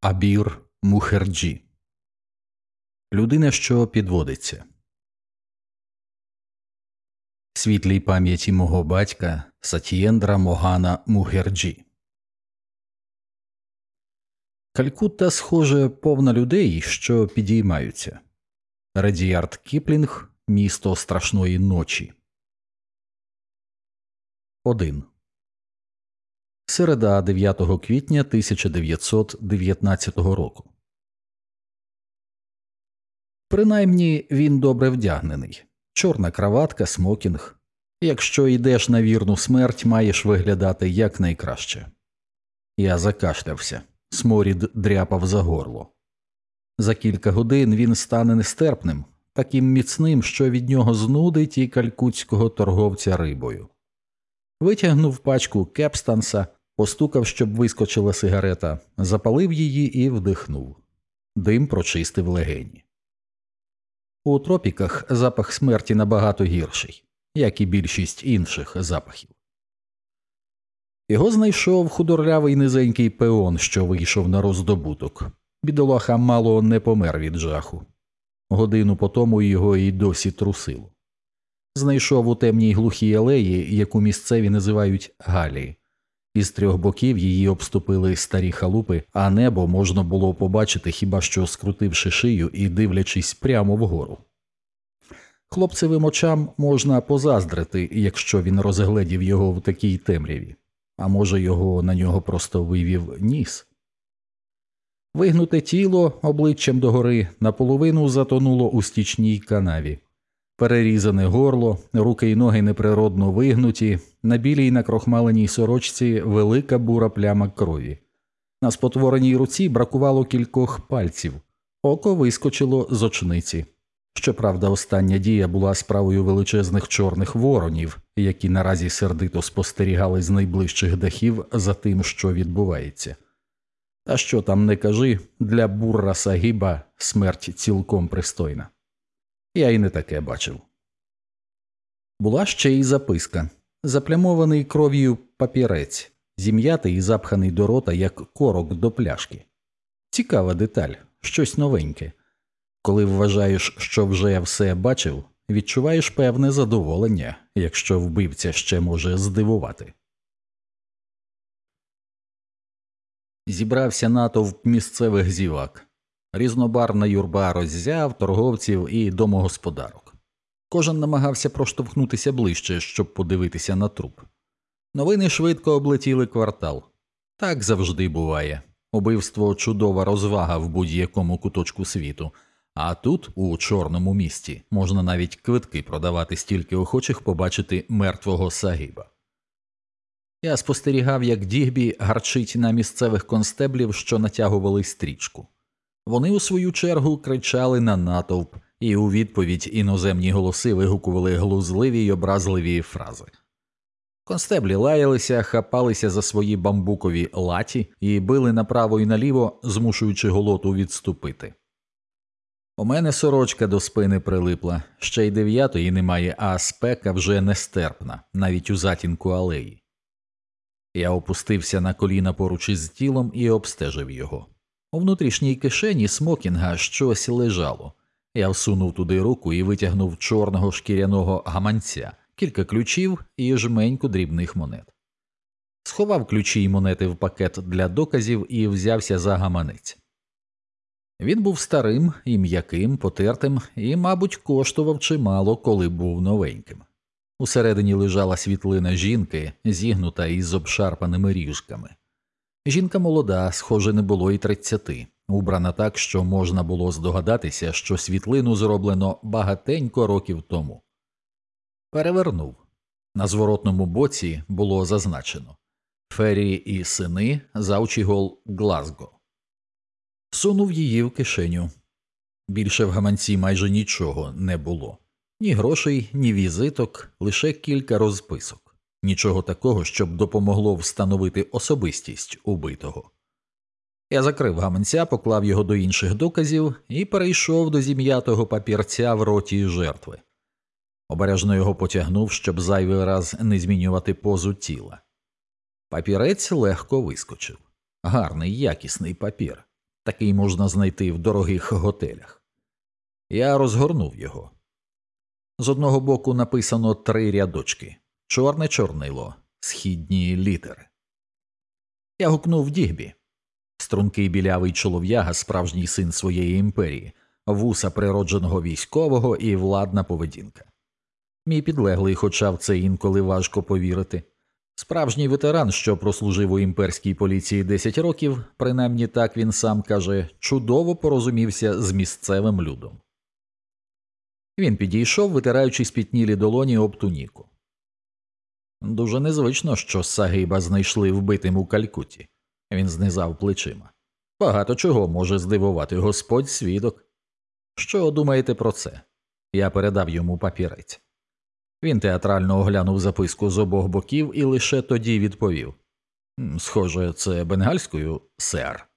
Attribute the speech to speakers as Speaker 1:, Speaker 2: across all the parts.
Speaker 1: Абір Мухерджі Людина, що підводиться. Світлій пам'яті мого батька Сатієндра Могана Мухерджі. Калькутта, схоже, повна людей, що підіймаються. Редіард Кіплінг Місто страшної ночі. 1. Середа 9 квітня 1919 року. Принаймні він добре вдягнений. Чорна краватка, смокінг. Якщо йдеш на вірну смерть, маєш виглядати якнайкраще. Я закашлявся. Сморід дряпав за горло. За кілька годин він стане нестерпним, таким міцним, що від нього знудить і калькутського торговця рибою. Витягнув пачку кепстанса, постукав, щоб вискочила сигарета, запалив її і вдихнув. Дим прочистив легені. У тропіках запах смерті набагато гірший, як і більшість інших запахів. Його знайшов худорлявий низенький пеон, що вийшов на роздобуток. Бідолаха мало не помер від жаху. Годину по тому його і досі трусило. Знайшов у темній глухій алеї, яку місцеві називають Галі. Із трьох боків її обступили старі халупи, а небо можна було побачити хіба що скрутивши шию і дивлячись прямо вгору. Хлопцевим очам можна позаздрити, якщо він розгледів його в такій темряві, а може, його на нього просто вивів ніс. Вигнуте тіло обличчям догори наполовину затонуло у стічній канаві, перерізане горло, руки й ноги неприродно вигнуті, на білій накрохмаленій сорочці велика бура пляма крові. На спотвореній руці бракувало кількох пальців, око вискочило з очниці. Щоправда, остання дія була справою величезних чорних воронів, які наразі сердито спостерігали з найближчих дахів за тим, що відбувається. Та що там не кажи, для бурра Сагіба смерть цілком пристойна. Я й не таке бачив. Була ще й записка заплямований кров'ю папірець, зім'ятий і запханий до рота, як корок до пляшки. Цікава деталь, щось новеньке. Коли вважаєш, що вже все бачив, відчуваєш певне задоволення, якщо вбивця ще може здивувати. Зібрався натовп місцевих зівак. Різнобарна юрба роззяв торговців і домогосподарок. Кожен намагався проштовхнутися ближче, щоб подивитися на труп. Новини швидко облетіли квартал. Так завжди буває. Убивство чудова розвага в будь-якому куточку світу, а тут, у чорному місті, можна навіть квитки продавати стільки охочих побачити мертвого сагіба. Я спостерігав, як Дігбі гарчить на місцевих констеблів, що натягували стрічку. Вони у свою чергу кричали на натовп, і у відповідь іноземні голоси вигукували глузливі й образливі фрази. Констеблі лаялися, хапалися за свої бамбукові латі і били направо і наліво, змушуючи голоту відступити. У мене сорочка до спини прилипла, ще й дев'ятої немає, а спека вже нестерпна, навіть у затінку алеї. Я опустився на коліна поруч із тілом і обстежив його. У внутрішній кишені смокінга щось лежало. Я всунув туди руку і витягнув чорного шкіряного гаманця, кілька ключів і жменьку дрібних монет. Сховав ключі й монети в пакет для доказів і взявся за гаманець. Він був старим і м'яким, потертим і, мабуть, коштував чимало, коли був новеньким. Усередині лежала світлина жінки, зігнута із обшарпаними ріжками. Жінка молода, схоже, не було й тридцяти, убрана так, що можна було здогадатися, що світлину зроблено багатенько років тому. Перевернув. На зворотному боці було зазначено Фері і сини Заучігол Глазго. Сунув її в кишеню. Більше в гаманці майже нічого не було ні грошей, ні візиток, лише кілька розписок, нічого такого, щоб допомогло встановити особистість убитого. Я закрив гаманця, поклав його до інших доказів і перейшов до зім'ятого папірця в роті жертви. Обережно його потягнув, щоб зайвий раз не змінювати позу тіла. Папірець легко вискочив. Гарний якісний папір. Такий можна знайти в дорогих готелях. Я розгорнув його. З одного боку написано три рядочки чорне чорнило, східні літери. Я гукнув дігбі. Стрункий білявий чолов'яга, справжній син своєї імперії, вуса природженого військового і владна поведінка. Мій підлеглий, хоча в це інколи важко повірити. Справжній ветеран, що прослужив у імперській поліції 10 років, принаймні так він сам каже, чудово порозумівся з місцевим людом. Він підійшов, витираючи спітнілі долоні об туніку. Дуже незвично, що Сагиба знайшли вбитим у Калькуті. Він знизав плечима. Багато чого може здивувати господь свідок. Що думаєте про це? Я передав йому папірець. Він театрально оглянув записку з обох боків і лише тоді відповів Схоже, це бенгальською сер.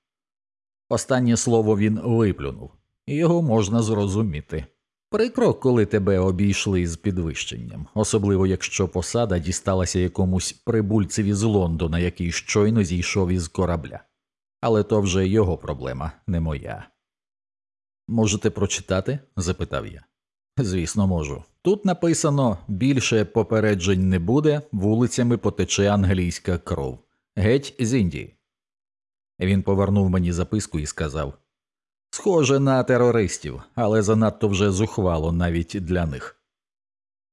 Speaker 1: Останнє слово він виплюнув, його можна зрозуміти. Прикро, коли тебе обійшли з підвищенням, особливо якщо посада дісталася якомусь прибульцеві з Лондона, який щойно зійшов із корабля. Але то вже його проблема, не моя. Можете прочитати? запитав я. Звісно, можу. Тут написано більше попереджень не буде, вулицями потече англійська кров. Геть з Індії. Він повернув мені записку і сказав Схоже на терористів, але занадто вже зухвало навіть для них.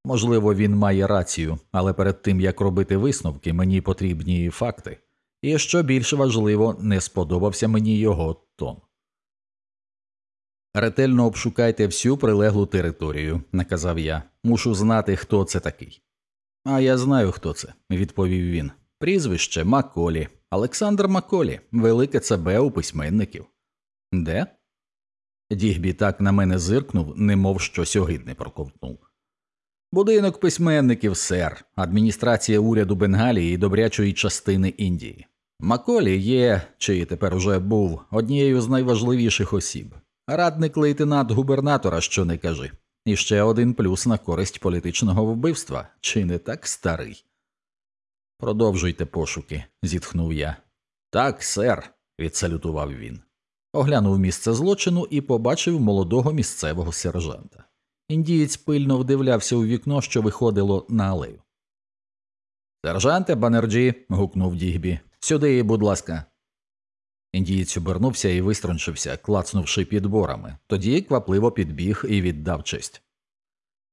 Speaker 1: Можливо, він має рацію, але перед тим як робити висновки, мені потрібні факти, і що більш важливо, не сподобався мені його тон. Ретельно обшукайте всю прилеглу територію, наказав я. Мушу знати, хто це такий. А я знаю, хто це, відповів він. Прізвище Маколі, Олександр Маколі, велике ЦБ у письменників. Де? Дігбі так на мене зиркнув, немов щось огидне проковтнув. Будинок письменників, сер, адміністрація уряду Бенгалії і добрячої частини Індії. Маколі є, чи тепер уже був, однією з найважливіших осіб. Радник лейтенант губернатора, що не кажи, і ще один плюс на користь політичного вбивства, чи не так старий. Продовжуйте пошуки, зітхнув я. Так, сер, відсалютував він. Оглянув місце злочину і побачив молодого місцевого сержанта. Індієць пильно вдивлявся у вікно, що виходило на алею. Сержанте Банерджі. гукнув Дігбі. Сюди, будь ласка. Індієць обернувся і виструнчився, клацнувши підборами, тоді квапливо підбіг і віддав честь.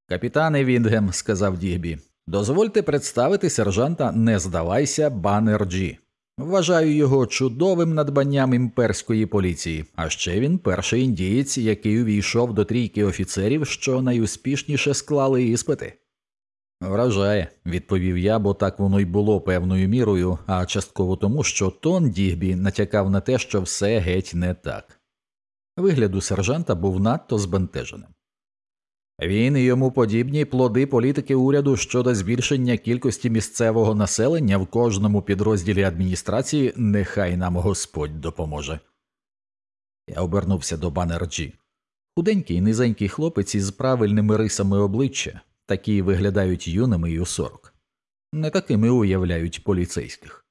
Speaker 1: Капітане Віндгем, сказав Дігбі, дозвольте представити сержанта Не здавайся, Банерджі. Вважаю його чудовим надбанням імперської поліції, а ще він перший індієць, який увійшов до трійки офіцерів, що найуспішніше склали іспити. Вражає, відповів я, бо так воно й було певною мірою, а частково тому, що тон Дігбі натякав на те, що все геть не так. Вигляд у сержанта був надто збентеженим. Він і йому подібні плоди політики уряду щодо збільшення кількості місцевого населення в кожному підрозділі адміністрації, нехай нам Господь допоможе. Я обернувся до Банерджі. Худенький низенький хлопець із правильними рисами обличчя, такі виглядають юними й у сорок, не такими уявляють поліцейських.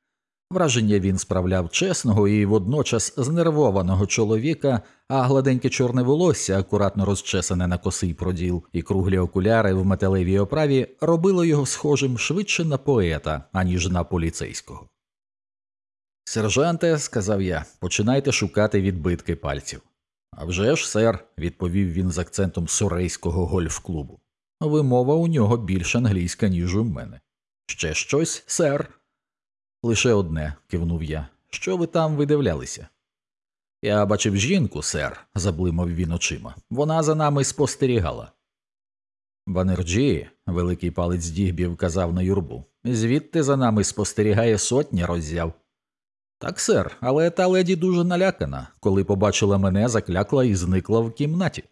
Speaker 1: Враження він справляв чесного і водночас знервованого чоловіка, а гладеньке чорне волосся, акуратно розчесане на косий проділ, і круглі окуляри в металевій оправі робило його схожим швидше на поета, аніж на поліцейського. Сержанте, сказав я, починайте шукати відбитки пальців. «А вже ж, сер, відповів він з акцентом сурейського гольф-клубу. Вимова у нього більш англійська, ніж у мене. Ще щось, сер. Лише одне, кивнув я. Що ви там видивлялися? Я бачив жінку, сер, заблимав він очима. Вона за нами спостерігала. Банерджі, великий палець дігбі вказав на юрбу, звідти за нами спостерігає сотня роззяв. Так, сер, але та леді дуже налякана. Коли побачила мене, заклякла і зникла в кімнаті.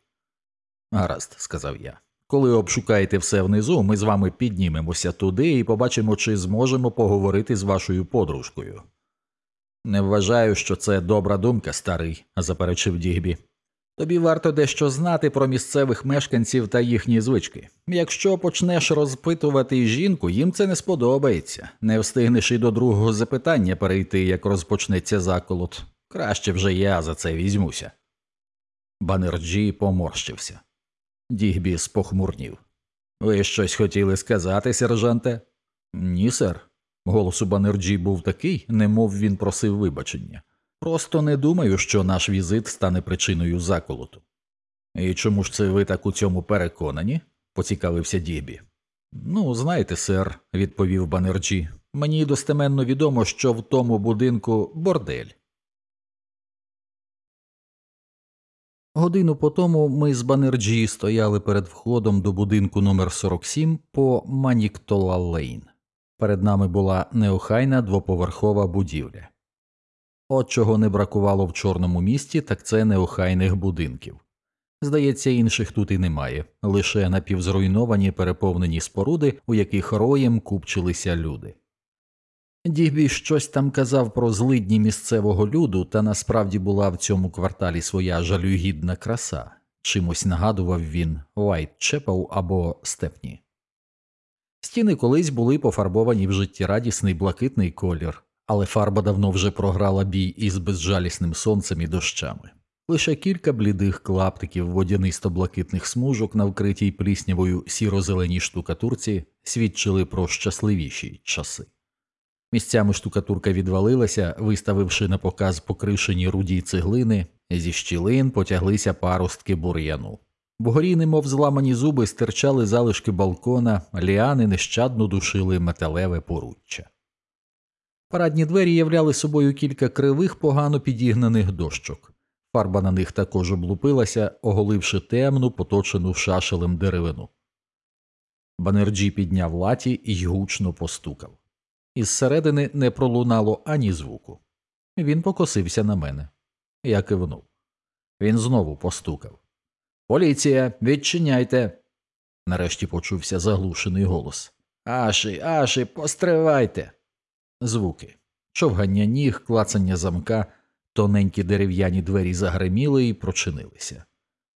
Speaker 1: Гаразд, сказав я. Коли обшукаєте все внизу, ми з вами піднімемося туди і побачимо, чи зможемо поговорити з вашою подружкою. Не вважаю, що це добра думка, старий, заперечив Дігбі. Тобі варто дещо знати про місцевих мешканців та їхні звички. Якщо почнеш розпитувати жінку, їм це не сподобається, не встигнеш і до другого запитання перейти, як розпочнеться заколот. Краще вже я за це візьмуся. Банерджі поморщився. Дігбі спохмурнів. Ви щось хотіли сказати, сержанте? Ні, сер. Голос у Банерджі був такий, немов він просив вибачення. Просто не думаю, що наш візит стане причиною заколоту. І чому ж це ви так у цьому переконані? поцікавився Дігбі. Ну, знаєте, сер, відповів Банерджі, мені достеменно відомо, що в тому будинку бордель. Годину по тому ми з Банерджі стояли перед входом до будинку номер 47 по Маніктола Лейн. Перед нами була неохайна двоповерхова будівля. От чого не бракувало в чорному місті, так це неохайних будинків. Здається, інших тут і немає, лише напівзруйновані переповнені споруди, у яких роєм купчилися люди. Дігбі щось там казав про злидні місцевого люду, та насправді була в цьому кварталі своя жалюгідна краса, чимось нагадував він Уайтчепел або Степні. Стіни колись були пофарбовані в життєрадісний блакитний колір, але фарба давно вже програла бій із безжалісним сонцем і дощами. Лише кілька блідих клаптиків водянисто блакитних смужок на вкритій пліснявою сіро-зеленій штукатурці свідчили про щасливіші часи. Місцями штукатурка відвалилася, виставивши на показ покришені руді цеглини, зі щілин потяглися паростки бур'яну. Вгорі, немов зламані зуби, стирчали залишки балкона, ліани нещадно душили металеве поруччя. Парадні двері являли собою кілька кривих, погано підігнаних дощок. Фарба на них також облупилася, оголивши темну, поточену шашелем деревину. Банерджі підняв латхі і гучно постукав. Із середини не пролунало ані звуку. Він покосився на мене. Я кивнув. Він знову постукав. Поліція, відчиняйте. Нарешті почувся заглушений голос. Аші, аші, постривайте. Звуки. Човгання ніг, клацання замка, тоненькі дерев'яні двері загриміли і прочинилися.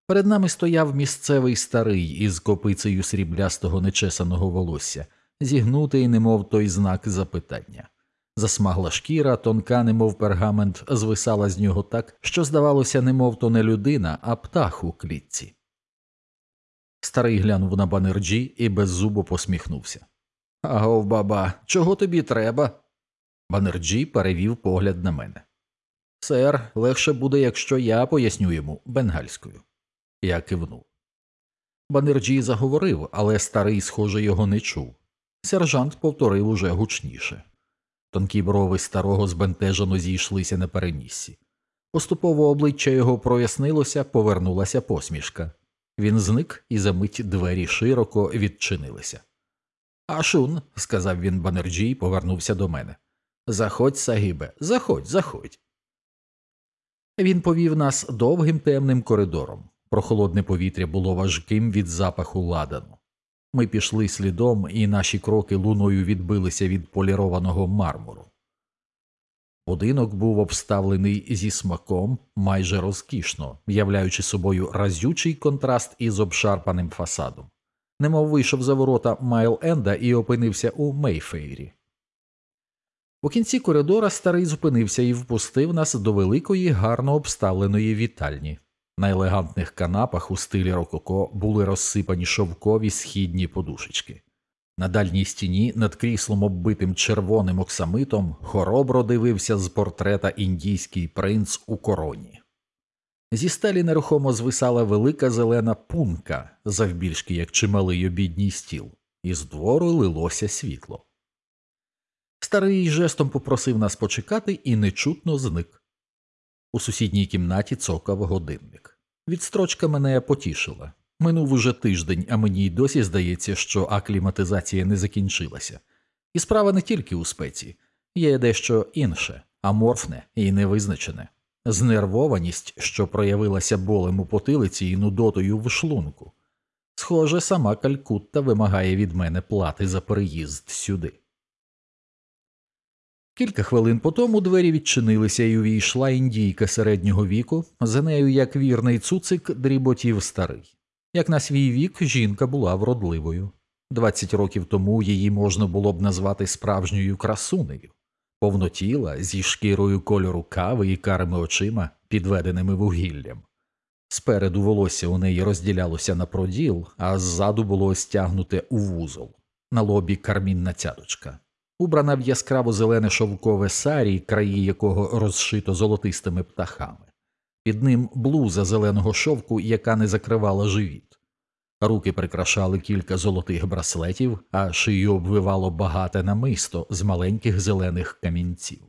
Speaker 1: Перед нами стояв місцевий старий із копицею сріблястого нечесаного волосся, зігнутий, немов той знак запитання. Засмагла шкіра, тонка, немов пергамент, звисала з нього так, що здавалося, немов то не людина, а птах у клітці. Старий глянув на банерджі і беззубо посміхнувся. Агов, баба, чого тобі треба? Банерджі перевів погляд на мене. Сер, легше буде, якщо я поясню йому бенгальською. Я кивнув. Банерджі заговорив, але старий, схоже, його не чув. Сержант повторив уже гучніше. Тонкі брови старого збентежено зійшлися на переніссі. Поступово обличчя його прояснилося, повернулася посмішка. Він зник, і за мить двері широко відчинилися. Ашун, сказав він Банерджі і повернувся до мене. Заходь, Сагібе, заходь, заходь. Він повів нас довгим темним коридором. Прохолодне повітря було важким від запаху ладану. Ми пішли слідом, і наші кроки луною відбилися від полірованого мармуру. Будинок був обставлений зі смаком майже розкішно, являючи собою разючий контраст із обшарпаним фасадом, немов вийшов за ворота Майл Енда і опинився у Мейфейрі. У кінці коридора старий зупинився і впустив нас до великої, гарно обставленої вітальні. На елегантних канапах у стилі рококо були розсипані шовкові східні подушечки. На дальній стіні над кріслом, оббитим червоним оксамитом, хоробро дивився з портрета індійський принц у короні. Зі стелі нерухомо звисала велика зелена пунка, завбільшки як чималий обідній стіл, і з двору лилося світло. Старий жестом попросив нас почекати і нечутно зник. У сусідній кімнаті цокав годинник. Відстрочка мене потішила. Минув уже тиждень, а мені й досі здається, що акліматизація не закінчилася. І справа не тільки у спеці, є дещо інше, аморфне і невизначене знервованість, що проявилася болем у потилиці і нудотою в шлунку. Схоже, сама Калькутта вимагає від мене плати за переїзд сюди. Кілька хвилин по тому двері відчинилися і увійшла індійка середнього віку, за нею, як вірний цуцик, дріботів старий. Як на свій вік, жінка була вродливою. Двадцять років тому її можна було б назвати справжньою красунею. повнотіла зі шкірою кольору кави і карими очима, підведеними вугіллям. Спереду волосся у неї розділялося на проділ, а ззаду було стягнуте у вузол, на лобі кармінна цяточка. Убрана в яскраво зелене шовкове сарі, краї якого розшито золотистими птахами, під ним блуза зеленого шовку, яка не закривала живіт. Руки прикрашали кілька золотих браслетів, а шию обвивало багате намисто з маленьких зелених камінців.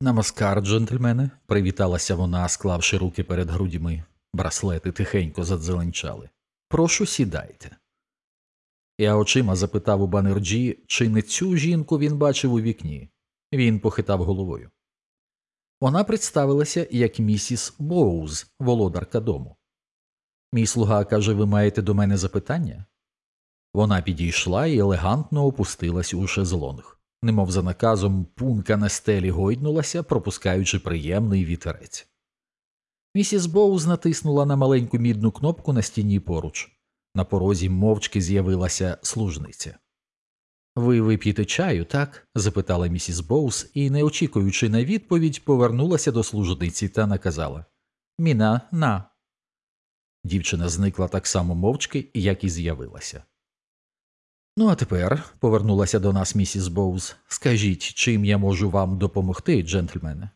Speaker 1: Намаскар, джентльмени, привіталася вона, склавши руки перед грудьми. Браслети тихенько задзеленчали. Прошу сідайте. Я очима запитав у Банерджі, чи не цю жінку він бачив у вікні. Він похитав головою. Вона представилася як місіс Боуз, володарка дому. Мій слуга каже, ви маєте до мене запитання? Вона підійшла і елегантно опустилась у шезлонг, немов за наказом пунка на стелі гойднулася, пропускаючи приємний вітерець. Місіс Боуз натиснула на маленьку мідну кнопку на стіні поруч. На порозі мовчки з'явилася служниця. Ви вип'єте чаю, так? запитала місіс Боус і, не очікуючи на відповідь, повернулася до служниці та наказала Міна, на. Дівчина зникла так само мовчки, як і з'явилася. Ну, а тепер, повернулася до нас місіс Боуз, скажіть, чим я можу вам допомогти, джентльмене?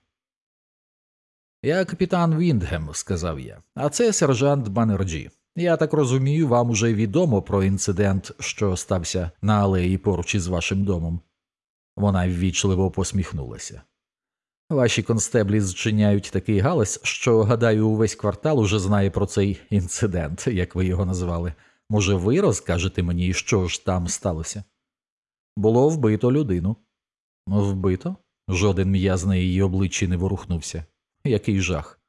Speaker 1: Я капітан Віндгем, сказав я, а це сержант Банерджі. Я так розумію, вам уже відомо про інцидент, що стався на алеї поруч із вашим домом. Вона ввічливо посміхнулася. Ваші констеблі зчиняють такий галас, що, гадаю, увесь квартал уже знає про цей інцидент, як ви його назвали. Може, ви розкажете мені, що ж там сталося? Було вбито людину. Вбито? Жоден м'яз на її обличчі не ворухнувся. Який жах.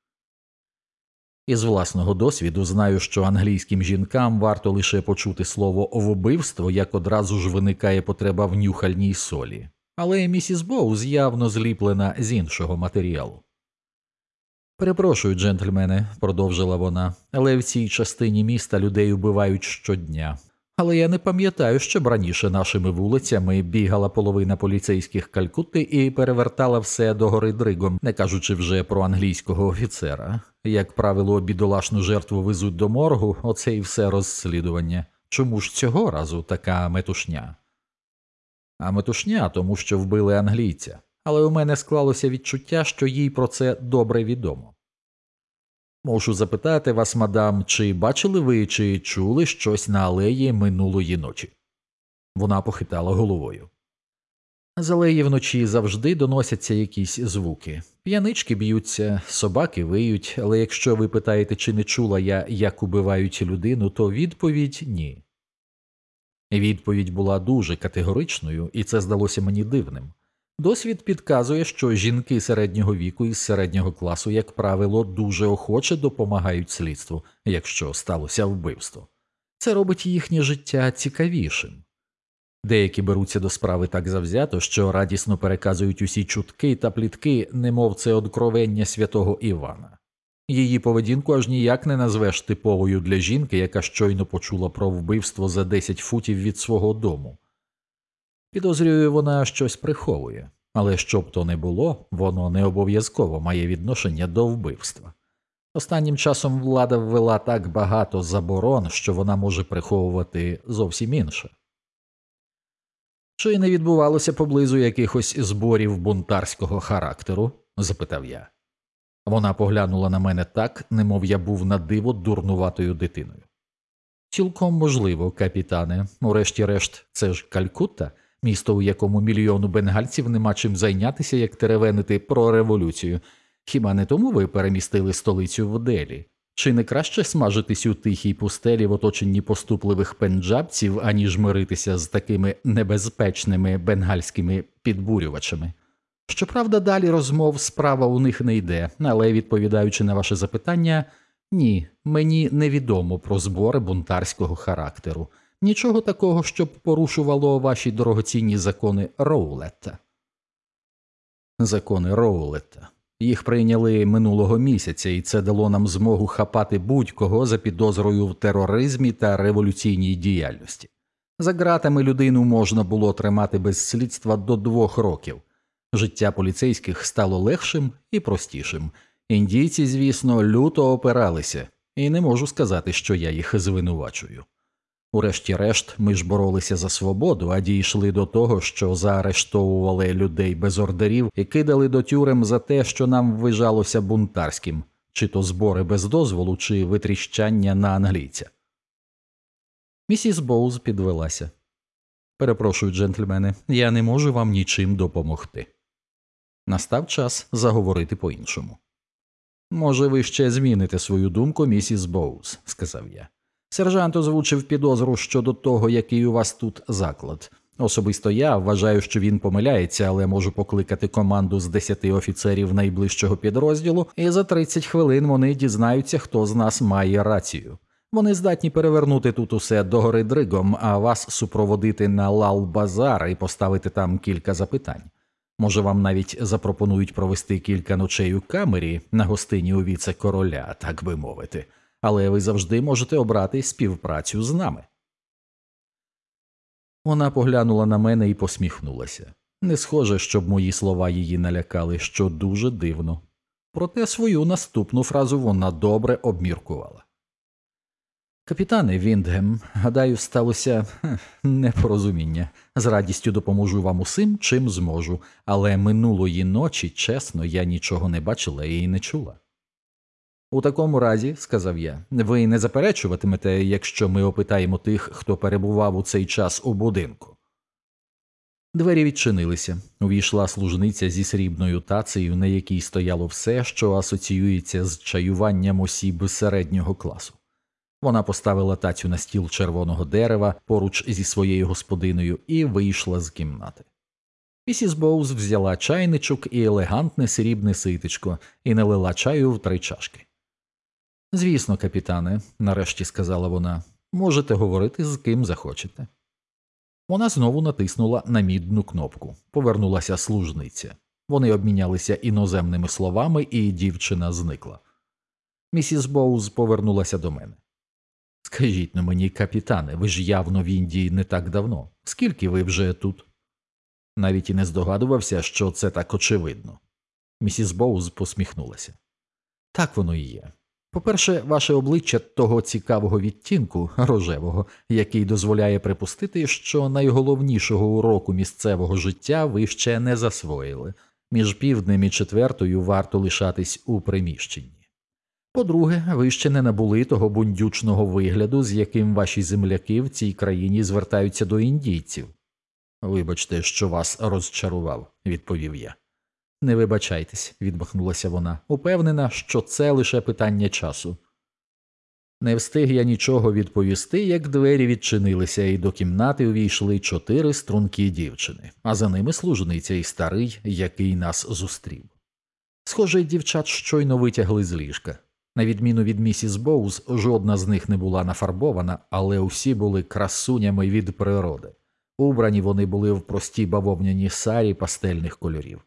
Speaker 1: Із власного досвіду знаю, що англійським жінкам варто лише почути слово вбивство, як одразу ж виникає потреба в нюхальній солі, але місіс Боуз явно зліплена з іншого матеріалу. Перепрошую, джентльмени, продовжила вона, але в цій частині міста людей убивають щодня. Але я не пам'ятаю, щоб раніше нашими вулицями бігала половина поліцейських калькутти і перевертала все до гори дригом, не кажучи вже про англійського офіцера. Як правило, бідолашну жертву везуть до моргу, оце і все розслідування. Чому ж цього разу така метушня? А метушня, тому що вбили англійця, але у мене склалося відчуття, що їй про це добре відомо. Можу запитати вас, мадам, чи бачили ви, чи чули щось на алеї минулої ночі? Вона похитала головою. З алеї вночі завжди доносяться якісь звуки. П'янички б'ються, собаки виють, але якщо ви питаєте, чи не чула я, як убивають людину, то відповідь ні. Відповідь була дуже категоричною, і це здалося мені дивним. Досвід підказує, що жінки середнього віку із середнього класу, як правило, дуже охоче допомагають слідству, якщо сталося вбивство. Це робить їхнє життя цікавішим. Деякі беруться до справи так завзято, що радісно переказують усі чутки та плітки, немов це одкровення святого Івана. Її поведінку аж ніяк не назвеш типовою для жінки, яка щойно почула про вбивство за 10 футів від свого дому. Підозрюю, вона щось приховує, але що б то не було, воно не обов'язково має відношення до вбивства. Останнім часом влада ввела так багато заборон, що вона може приховувати зовсім інше. Чи не відбувалося поблизу якихось зборів бунтарського характеру? запитав я. Вона поглянула на мене так, немов я був на диво дурнуватою дитиною. Цілком можливо, капітане, урешті-решт, це ж Калькутта, місто, у якому мільйону бенгальців нема чим зайнятися, як теревенити про революцію. Хіба не тому ви перемістили столицю в Делі? Чи не краще смажитись у тихій пустелі в оточенні поступливих пенджабців, аніж миритися з такими небезпечними бенгальськими підбурювачами? Щоправда, далі розмов справа у них не йде, але відповідаючи на ваше запитання, ні, мені невідомо про збори бунтарського характеру. Нічого такого, щоб порушувало ваші дорогоцінні закони Роулетта. Закони Роулетта. Їх прийняли минулого місяця, і це дало нам змогу хапати будь-кого за підозрою в тероризмі та революційній діяльності. За ґратами людину можна було тримати без слідства до двох років, Життя поліцейських стало легшим і простішим. Індійці, звісно, люто опиралися, і не можу сказати, що я їх звинувачую. Урешті-решт, ми ж боролися за свободу, а дійшли до того, що заарештовували людей без ордерів і кидали до тюрем за те, що нам ввижалося бунтарським, чи то збори без дозволу, чи витріщання на англійця. Місіс Боуз підвелася. Перепрошую, джентльмени, я не можу вам нічим допомогти. Настав час заговорити по іншому. Може, ви ще зміните свою думку, місіс Боуз, сказав я. Сержант озвучив підозру щодо того, який у вас тут заклад. Особисто я вважаю, що він помиляється, але можу покликати команду з десяти офіцерів найближчого підрозділу, і за 30 хвилин вони дізнаються, хто з нас має рацію. Вони здатні перевернути тут усе догори дригом, а вас супроводити на лал-базар і поставити там кілька запитань. Може, вам навіть запропонують провести кілька ночей у камері на гостині у віце короля, так би мовити, але ви завжди можете обрати співпрацю з нами. Вона поглянула на мене і посміхнулася. Не схоже, щоб мої слова її налякали, що дуже дивно. Проте свою наступну фразу вона добре обміркувала. Капітане Віндгем, гадаю, сталося непорозуміння. З радістю допоможу вам усім, чим зможу, але минулої ночі, чесно, я нічого не бачила і не чула. У такому разі, сказав я, ви не заперечуватимете, якщо ми опитаємо тих, хто перебував у цей час у будинку. Двері відчинилися. Увійшла служниця зі срібною тацею, на якій стояло все, що асоціюється з чаюванням осіб середнього класу. Вона поставила тацю на стіл червоного дерева поруч зі своєю господиною і вийшла з кімнати. Місіс Боуз взяла чайничок і елегантне срібне ситечко і налила чаю в три чашки. Звісно, капітане, нарешті сказала вона, можете говорити з ким захочете. Вона знову натиснула на мідну кнопку, повернулася служниця. Вони обмінялися іноземними словами, і дівчина зникла. Місіс Боуз повернулася до мене. Скажіть на мені, капітане, ви ж явно в Індії не так давно. Скільки ви вже тут? Навіть і не здогадувався, що це так очевидно. Місіс Боуз посміхнулася. Так воно і є. По-перше, ваше обличчя того цікавого відтінку рожевого, який дозволяє припустити, що найголовнішого уроку місцевого життя ви ще не засвоїли, між півднем і четвертою варто лишатись у приміщенні. По-друге, ви ще не набули того бундючного вигляду, з яким ваші земляки в цій країні звертаються до індійців. Вибачте, що вас розчарував, відповів я. Не вибачайтесь, відмахнулася вона, упевнена, що це лише питання часу. Не встиг я нічого відповісти, як двері відчинилися, і до кімнати увійшли чотири стрункі дівчини, а за ними служниця і старий, який нас зустрів. Схоже, дівчат щойно витягли з ліжка. На відміну від місіс Боуз, жодна з них не була нафарбована, але усі були красунями від природи. Убрані вони були в простій бавовняні сарі пастельних кольорів.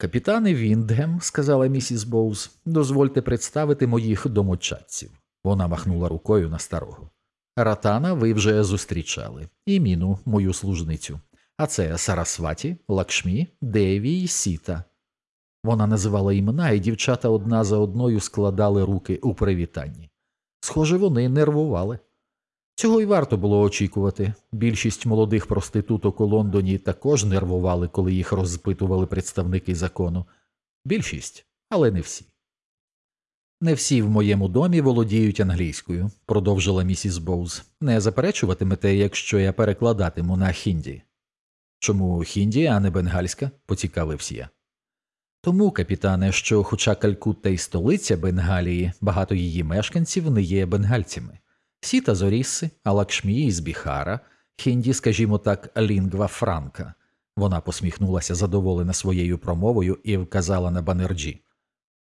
Speaker 1: Капітане Віндгем, сказала місіс Боуз, дозвольте представити моїх домочадців. Вона махнула рукою на старого. Ратана ви вже зустрічали, і міну, мою служницю. А це Сарасваті, Лакшмі, Деві і Сіта. Вона називала імена, і дівчата одна за одною складали руки у привітанні. Схоже, вони нервували. Цього й варто було очікувати. Більшість молодих проституток у Лондоні також нервували, коли їх розпитували представники закону. Більшість, але не всі. Не всі в моєму домі володіють англійською, продовжила місіс Боуз. Не заперечуватимете, якщо я перекладатиму на хінді. Чому хінді, а не бенгальська? поцікавився я. Тому, капітане, що, хоча Калькутта і столиця Бенгалії, багато її мешканців не є бенгальцями. Сіта з Орісси, а Лакшмі із Біхара, хінді, скажімо так, лінгва франка. Вона посміхнулася задоволена своєю промовою і вказала на банерджі.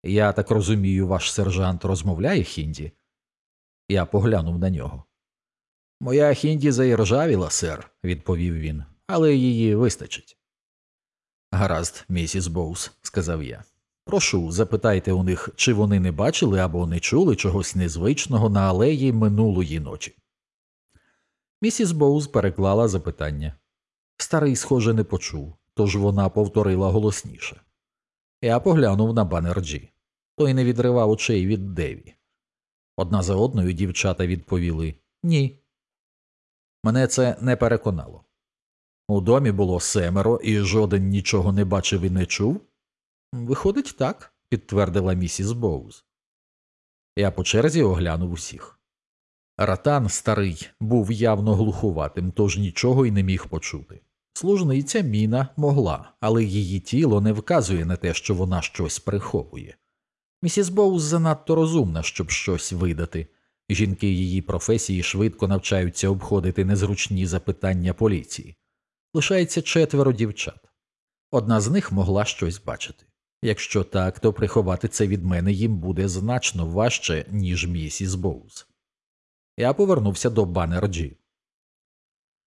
Speaker 1: Я так розумію, ваш сержант розмовляє хінді? Я поглянув на нього. Моя хінді заіржавіла, сер, відповів він, але її вистачить. Гаразд, місіс Боус, сказав я. Прошу, запитайте у них, чи вони не бачили або не чули чогось незвичного на алеї минулої ночі. Місіс Боуз переклала запитання. Старий, схоже, не почув. тож вона повторила голосніше. Я поглянув на банер Джі. Той не відривав очей від Деві. Одна за одною дівчата відповіли ні. Мене це не переконало. У домі було семеро, і жоден нічого не бачив і не чув. Виходить, так, підтвердила місіс Боуз. Я по черзі оглянув усіх. Ратан старий був явно глухуватим, тож нічого й не міг почути. Служниця міна могла, але її тіло не вказує на те, що вона щось приховує. Місіс Боуз занадто розумна, щоб щось видати. Жінки її професії швидко навчаються обходити незручні запитання поліції. Лишається четверо дівчат. Одна з них могла щось бачити. Якщо так, то приховати це від мене їм буде значно важче, ніж місіс Боуз. Я повернувся до банерджі.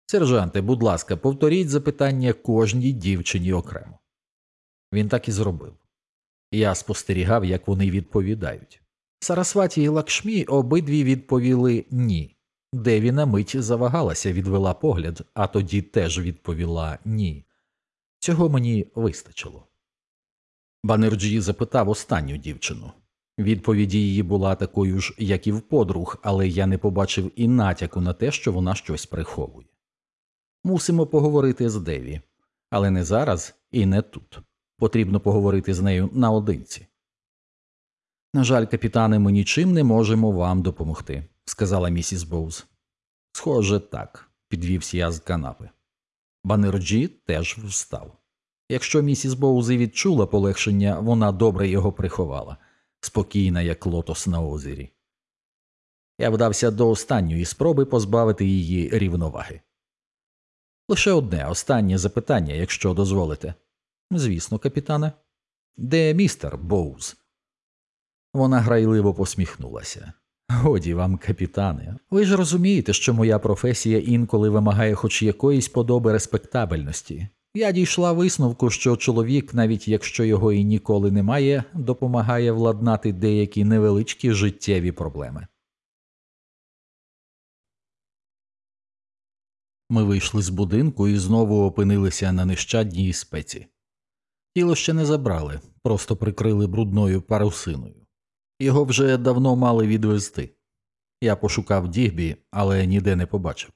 Speaker 1: Сержанте, будь ласка, повторіть запитання кожній дівчині окремо. Він так і зробив. Я спостерігав, як вони відповідають. Сарасваті і Лакшмі обидві відповіли ні. Деві на мить завагалася, відвела погляд, а тоді теж відповіла ні. Цього мені вистачило. Банерджі запитав останню дівчину. Відповіді її була такою ж, як і в подруг, але я не побачив і натяку на те, що вона щось приховує. Мусимо поговорити з Деві, але не зараз і не тут. Потрібно поговорити з нею наодинці. На жаль, капітане, ми нічим не можемо вам допомогти, сказала місіс Боуз. Схоже, так, підвівся я з канапи. Банерджі теж встав. Якщо місіс Боуз і відчула полегшення, вона добре його приховала, спокійна, як лотос на озері. Я вдався до останньої спроби позбавити її рівноваги. Лише одне останнє запитання, якщо дозволите. Звісно, капітане. Де містер Боуз? Вона грайливо посміхнулася. Годі вам, капітане, ви ж розумієте, що моя професія інколи вимагає хоч якоїсь подоби респектабельності. Я дійшла висновку, що чоловік, навіть якщо його і ніколи немає, допомагає владнати деякі невеличкі життєві проблеми. Ми вийшли з будинку і знову опинилися на нещадній спеці. Тіло ще не забрали, просто прикрили брудною парусиною. Його вже давно мали відвезти. Я пошукав дігбі, але ніде не побачив.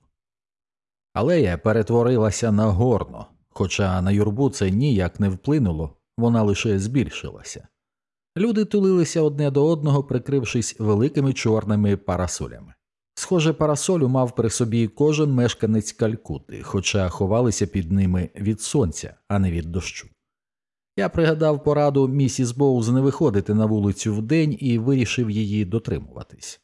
Speaker 1: Алея перетворилася на горно, хоча на юрбу це ніяк не вплинуло, вона лише збільшилася. Люди тулилися одне до одного, прикрившись великими чорними парасолями. Схоже, парасолю мав при собі кожен мешканець Калькути, хоча ховалися під ними від сонця, а не від дощу. Я пригадав пораду місіс Боуз не виходити на вулицю вдень і вирішив її дотримуватись.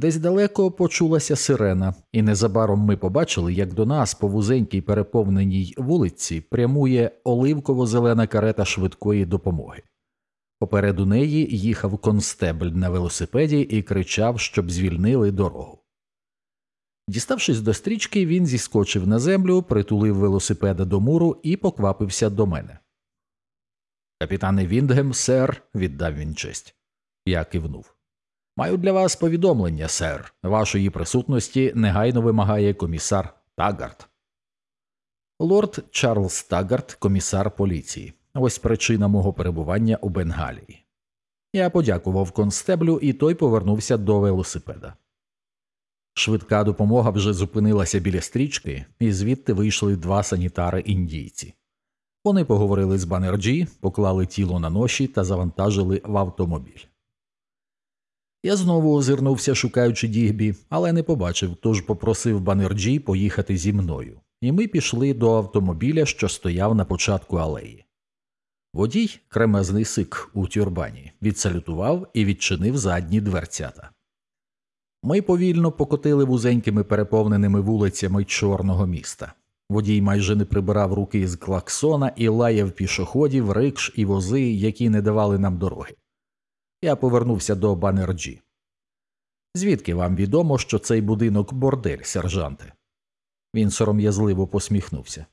Speaker 1: Десь далеко почулася сирена, і незабаром ми побачили, як до нас по вузенькій переповненій вулиці прямує оливково-зелена карета швидкої допомоги. Попереду неї їхав констебль на велосипеді і кричав, щоб звільнили дорогу. Діставшись до стрічки, він зіскочив на землю, притулив велосипеда до муру і поквапився до мене. Капітане Віндгем, сер, віддав він честь. Я кивнув. Маю для вас повідомлення, сер. Вашої присутності негайно вимагає комісар Тагард. Лорд Чарльз Тагард, комісар поліції. Ось причина мого перебування у Бенгалії. Я подякував констеблю, і той повернувся до велосипеда. Швидка допомога вже зупинилася біля стрічки, і звідти вийшли два санітари індійці. Вони поговорили з Банерджі, поклали тіло на ноші та завантажили в автомобіль. Я знову озирнувся, шукаючи Дігбі, але не побачив, тож попросив Банерджі поїхати зі мною, і ми пішли до автомобіля, що стояв на початку алеї. Водій, кремезний сик у тюрбані, відсалютував і відчинив задні дверцята. Ми повільно покотили вузенькими переповненими вулицями чорного міста. Водій майже не прибирав руки з клаксона і лаяв пішоходів, рикш і вози, які не давали нам дороги. Я повернувся до Банерджі. Звідки вам відомо, що цей будинок бордель, сержанте? Він сором'язливо посміхнувся.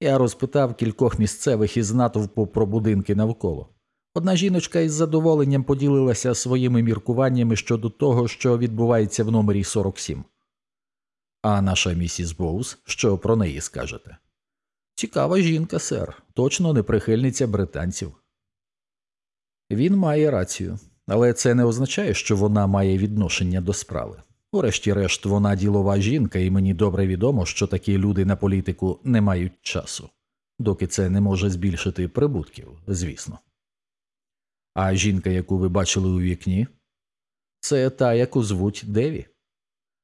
Speaker 1: Я розпитав кількох місцевих із натовпу про будинки навколо. Одна жіночка із задоволенням поділилася своїми міркуваннями щодо того, що відбувається в номері 47. А наша місіс Боус, що про неї скажете? Цікава жінка, сер, точно не прихильниця британців. Він має рацію, але це не означає, що вона має відношення до справи. Урешті-решт, вона ділова жінка, і мені добре відомо, що такі люди на політику не мають часу, доки це не може збільшити прибутків, звісно. А жінка, яку ви бачили у вікні, це та, яку звуть Деві.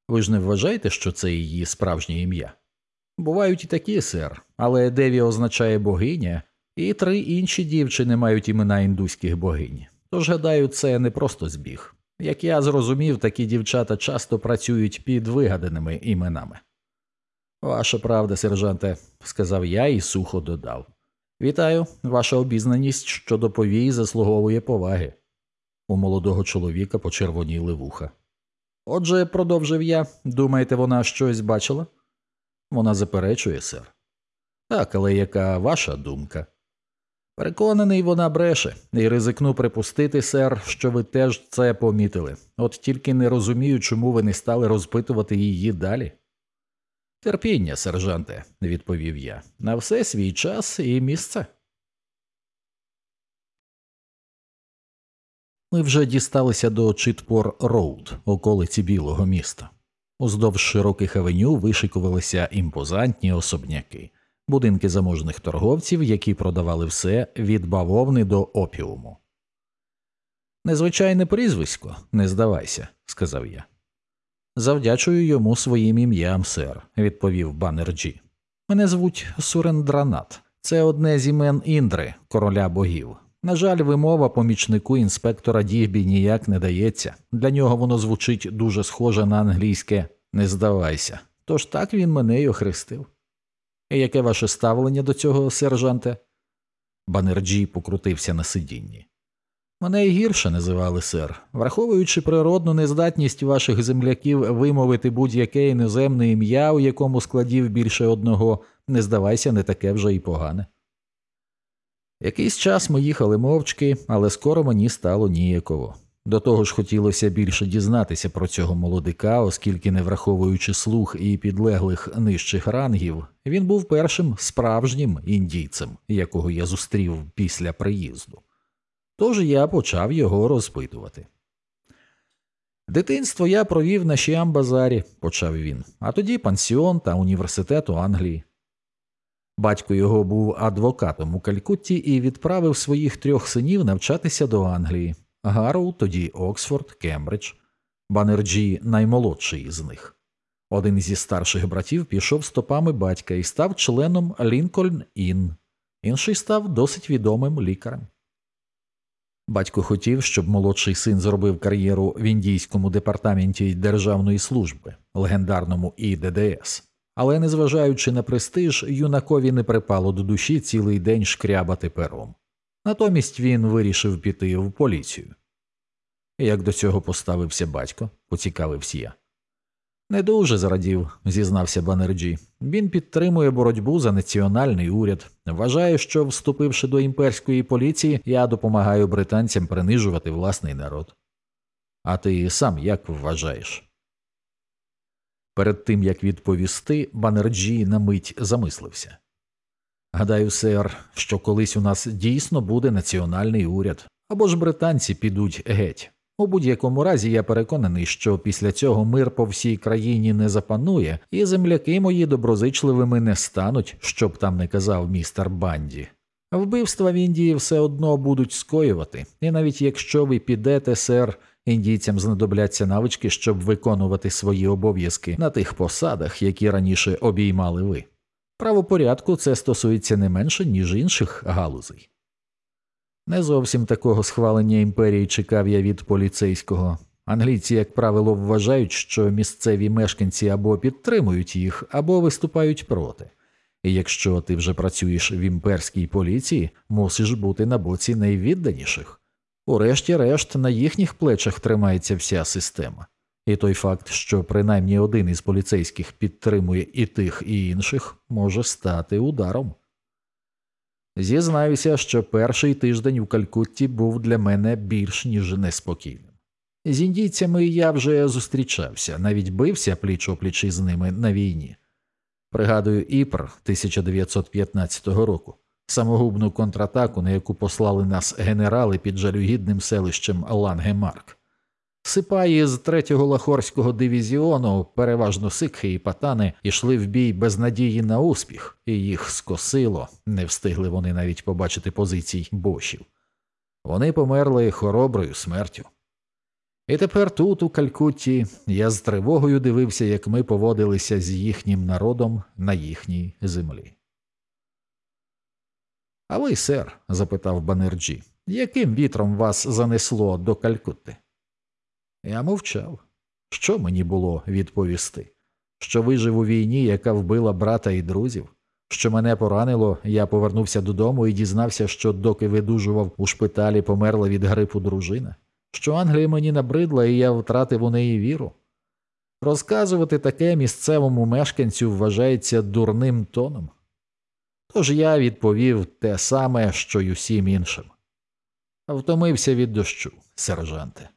Speaker 1: Ви ж не вважаєте, що це її справжнє ім'я? Бувають і такі, сер, але Деві означає богиня, і три інші дівчини мають імена індуських богинь. Тож, гадаю, це не просто збіг. Як я зрозумів, такі дівчата часто працюють під вигаданими іменами. Ваша правда, сержанте, сказав я і сухо додав. Вітаю, ваша обізнаність щодо повій заслуговує поваги. У молодого чоловіка почервоніли вуха. Отже, продовжив я, думаєте, вона щось бачила? Вона заперечує, сер. Так, але яка ваша думка? Переконаний, вона бреше, і ризикну припустити, сер, що ви теж це помітили, от тільки не розумію, чому ви не стали розпитувати її далі. Терпіння, сержанте, відповів я, на все свій час і місце. Ми вже дісталися до Читпор Роуд, околиці Білого міста. Уздовж широких авеню вишикувалися імпозантні особняки, будинки заможних торговців, які продавали все від бавовни до опіуму. Незвичайне прізвисько, не здавайся, сказав я. Завдячую йому своїм ім'ям, сер, відповів Банерджі. Мене звуть Сурендранат. Це одне з імен Індри, короля богів. На жаль, вимова помічнику інспектора Дігбі ніяк не дається. Для нього воно звучить дуже схоже на англійське не здавайся. Тож так він мене й охрестив. І яке ваше ставлення до цього, сержанте? Банерджі покрутився на сидінні. Мене й гірше називали сер, враховуючи природну нездатність ваших земляків вимовити будь-яке іноземне ім'я, у якому складів більше одного, не здавайся, не таке вже й погане. Якийсь час ми їхали мовчки, але скоро мені стало ніяково. До того ж хотілося більше дізнатися про цього молодика, оскільки, не враховуючи слух і підлеглих нижчих рангів, він був першим справжнім індійцем, якого я зустрів після приїзду. Тож я почав його розпитувати. Дитинство я провів на Шіам-базарі, почав він, а тоді пансіон та університет у Англії. Батько його був адвокатом у Калькутті і відправив своїх трьох синів навчатися до Англії. Гарроу, тоді Оксфорд, Кембридж, Банерджі наймолодший з них. Один зі старших братів пішов стопами батька і став членом Лінкольн Ін, інший став досить відомим лікарем. Батько хотів, щоб молодший син зробив кар'єру в індійському департаменті державної служби, легендарному ІДДС, але, незважаючи на престиж, юнакові не припало до душі цілий день шкрябати пером. Натомість він вирішив піти в поліцію. Як до цього поставився батько, поцікавився я. Не дуже зрадів, зізнався Банерджі. Він підтримує боротьбу за національний уряд. Вважає, що, вступивши до імперської поліції, я допомагаю британцям принижувати власний народ. А ти сам як вважаєш? Перед тим як відповісти, Банерджі на мить замислився. Гадаю, сер, що колись у нас дійсно буде національний уряд, або ж британці підуть геть. У будь-якому разі я переконаний, що після цього мир по всій країні не запанує, і земляки мої доброзичливими не стануть, щоб там не казав містер Ганді. Вбивства в Індії все одно будуть скоювати, і навіть якщо ви підете, сер, індійцям знадобляться навички, щоб виконувати свої обов'язки на тих посадах, які раніше обіймали ви. Правопорядку це стосується не менше, ніж інших галузей. Не зовсім такого схвалення імперії чекав я від поліцейського. Англійці, як правило, вважають, що місцеві мешканці або підтримують їх, або виступають проти. І якщо ти вже працюєш в імперській поліції, мусиш бути на боці найвідданіших. Урешті-решт на їхніх плечах тримається вся система. І той факт, що принаймні один із поліцейських підтримує і тих, і інших, може стати ударом. Зізнаюся, що перший тиждень у Калькутті був для мене більш ніж неспокійним. З індійцями я вже зустрічався, навіть бився пліч опліч із ними на війні. Пригадую Іпр 1915 року, самогубну контратаку, на яку послали нас генерали під жалюгідним селищем Лангемарк. Сипаї з 3-го лахорського дивізіону, переважно сикхи і патани, йшли в бій без надії на успіх, і їх скосило, не встигли вони навіть побачити позицій бошів. Вони померли хороброю смертю. І тепер тут, у Калькутті, я з тривогою дивився, як ми поводилися з їхнім народом на їхній землі. А ви, сер, запитав Банерджі, яким вітром вас занесло до Калькутти? Я мовчав. Що мені було відповісти? Що вижив у війні, яка вбила брата і друзів? Що мене поранило, я повернувся додому і дізнався, що доки видужував у шпиталі, померла від грипу дружина, що Англія мені набридла, і я втратив у неї віру. Розказувати таке місцевому мешканцю вважається дурним тоном. Тож я відповів те саме, що й усім іншим. Втомився від дощу, сержанте.